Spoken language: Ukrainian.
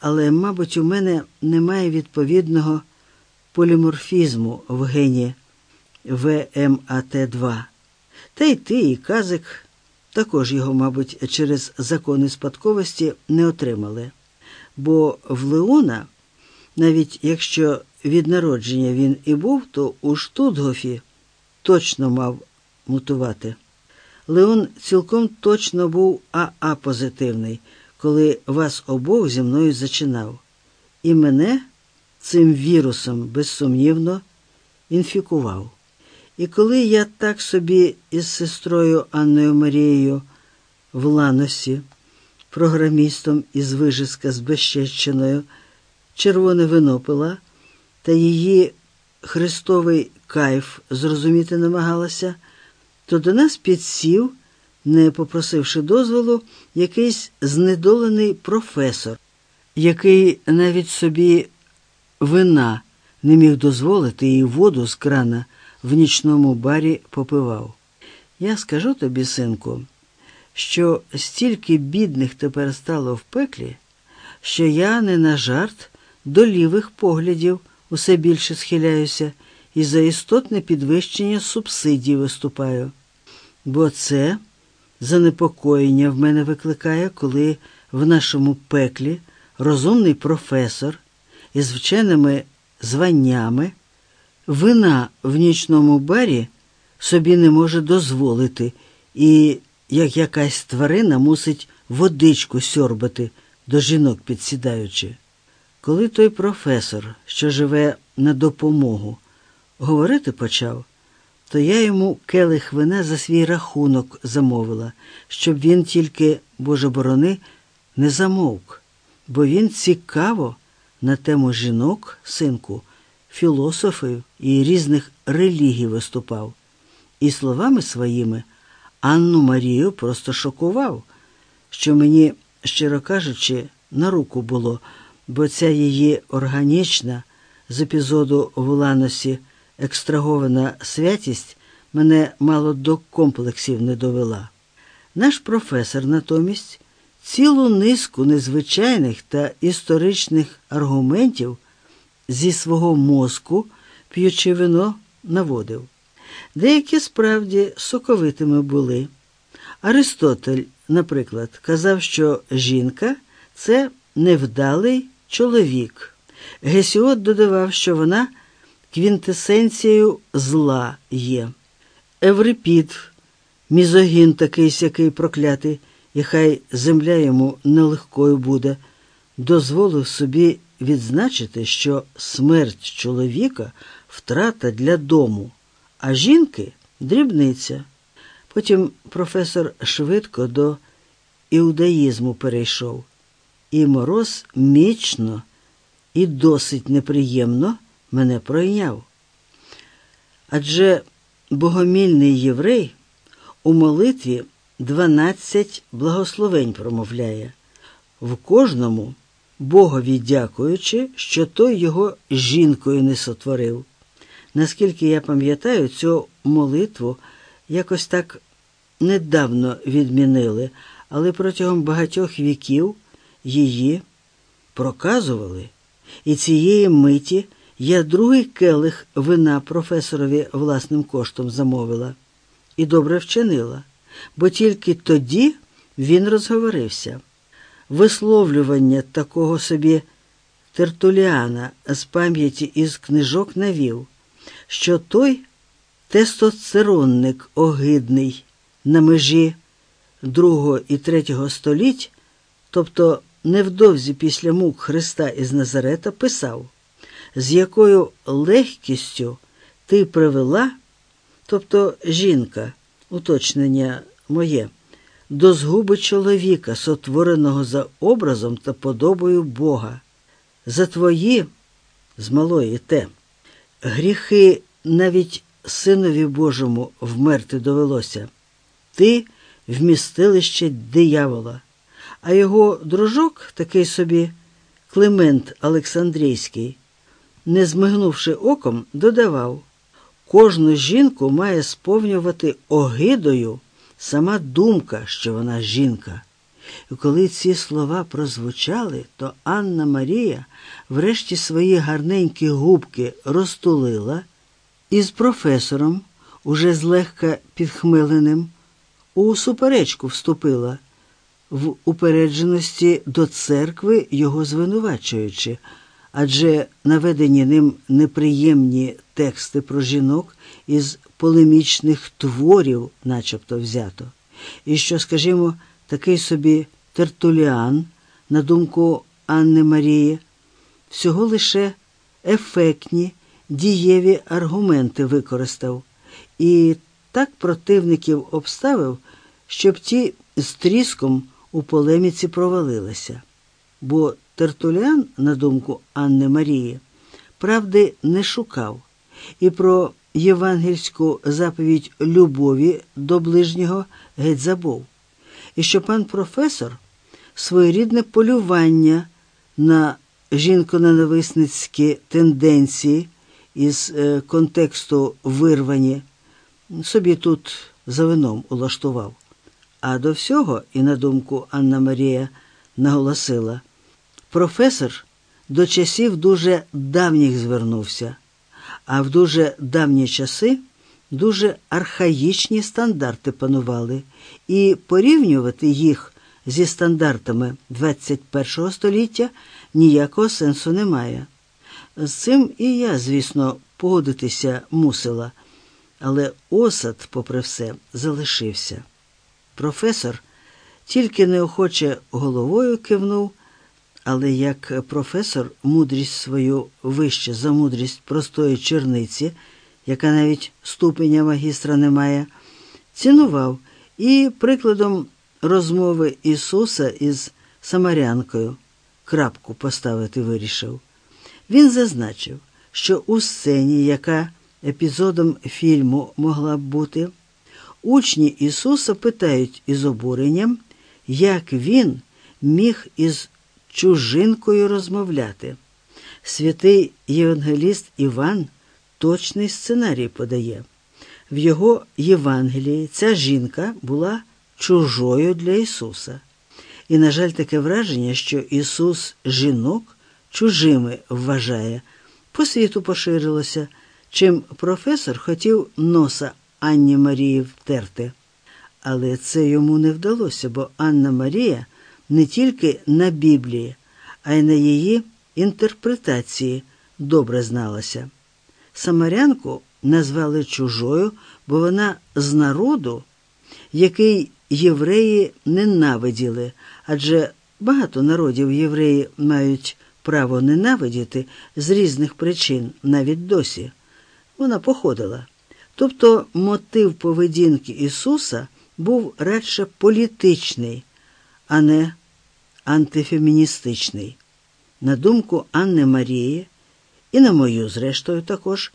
але, мабуть, у мене немає відповідного поліморфізму в гені VMAT2. Та й ти, і Казик також його, мабуть, через закони спадковості не отримали. Бо в Леона, навіть якщо від народження він і був, то у Штутгофі точно мав мутувати. Леон цілком точно був АА позитивний, коли вас обох зі мною зачинав. І мене цим вірусом безсумнівно інфікував. І коли я так собі із сестрою Анною Марією в Ланосі, програмістом із вижиска з безщещеною, червоне вино пила, та її христовий кайф зрозуміти намагалася, то до нас підсів, не попросивши дозволу, якийсь знедолений професор, який навіть собі вина не міг дозволити і воду з крана в нічному барі попивав. Я скажу тобі, синку, що стільки бідних тепер стало в пеклі, що я не на жарт до лівих поглядів усе більше схиляюся і за істотне підвищення субсидій виступаю. Бо це занепокоєння в мене викликає, коли в нашому пеклі розумний професор із вченими званнями вина в нічному барі собі не може дозволити і, як якась тварина, мусить водичку сьорбати, до жінок підсідаючи. Коли той професор, що живе на допомогу, говорити почав, то я йому келих вина за свій рахунок замовила, щоб він тільки, Боже борони, не замовк, бо він цікаво на тему жінок, синку, філософів і різних релігій виступав, і словами своїми Анну Марію просто шокував, що мені, щиро кажучи, на руку було, бо ця її органічна з епізоду в Ланосі екстрагована святість мене мало до комплексів не довела. Наш професор натомість цілу низку незвичайних та історичних аргументів зі свого мозку, п'ючи вино, наводив. Деякі справді соковитими були. Аристотель, наприклад, казав, що жінка це невдалий чоловік. Гесіот додавав, що вона квінтесенцією зла є. Еврипід, мізогін такий сякий проклятий, і хай земля йому нелегкою буде, дозволив собі відзначити, що смерть чоловіка втрата для дому, а жінки дрібниця. Потім професор швидко до іудаїзму перейшов, і мороз мічно і досить неприємно мене пройняв. Адже богомільний єврей у молитві 12 благословень промовляє, в кожному Богові дякуючи, що той його жінкою не сотворив. Наскільки я пам'ятаю, цю молитву якось так недавно відмінили, але протягом багатьох віків її проказували, і цієї миті я другий келих вина професорові власним коштом замовила. І добре вчинила, бо тільки тоді він розговорився. Висловлювання такого собі Тертуліана з пам'яті із книжок навів, що той тестостеронник огидний на межі другого і третього століть, тобто невдовзі після мук Христа із Назарета, писав, з якою легкістю ти привела, тобто жінка, уточнення моє до згуби чоловіка, сотвореного за образом та подобою Бога, за твої, з малої те, гріхи навіть Синові Божому вмерти довелося, ти вмістилище диявола, а його дружок, такий собі Климент Олександрійський, не змигнувши оком, додавав кожну жінку має сповнювати огидою сама думка, що вона жінка, І коли ці слова прозвучали, то Анна Марія врешті свої гарненькі губки розтулила і з професором, уже злегка підхмеленим, у суперечку вступила, в упередженості до церкви його звинувачуючи, адже наведені ним неприємні тексти про жінок із полемічних творів, начебто взято, і що, скажімо, такий собі Тертуліан, на думку Анни Марії, всього лише ефектні, дієві аргументи використав і так противників обставив, щоб ті з тріском у полеміці провалилися. Бо Тертуліан, на думку Анни Марії, правди не шукав і про євангельську заповідь любові до ближнього геть забув і що пан професор своєрідне полювання на жінко-ненависницькі тенденції із е, контексту вирвані собі тут за вином улаштував. А до всього, і на думку Анна Марія наголосила, професор до часів дуже давніх звернувся, а в дуже давні часи дуже архаїчні стандарти панували, і порівнювати їх зі стандартами 21 століття ніякого сенсу немає. З цим і я, звісно, погодитися мусила, але осад, попри все, залишився. Професор тільки неохоче головою кивнув, але як професор мудрість свою вище за мудрість простої черниці яка навіть ступеня магістра не має, цінував і прикладом розмови Ісуса із Самарянкою крапку поставити вирішив. Він зазначив, що у сцені, яка епізодом фільму могла б бути, учні Ісуса питають із обуренням, як він міг із чужинкою розмовляти. Святий євангеліст Іван точний сценарій подає. В його Євангелії ця жінка була чужою для Ісуса. І, на жаль, таке враження, що Ісус жінок чужими вважає, по світу поширилося, чим професор хотів носа Анні Марії втерти. Але це йому не вдалося, бо Анна Марія не тільки на Біблії, а й на її інтерпретації добре зналася. Самарянку назвали чужою, бо вона з народу, який євреї ненавиділи, адже багато народів євреї мають право ненавидіти з різних причин, навіть досі. Вона походила. Тобто мотив поведінки Ісуса був радше політичний, а не антифеміністичний. На думку Анни Марії, і на мою, зрештою, також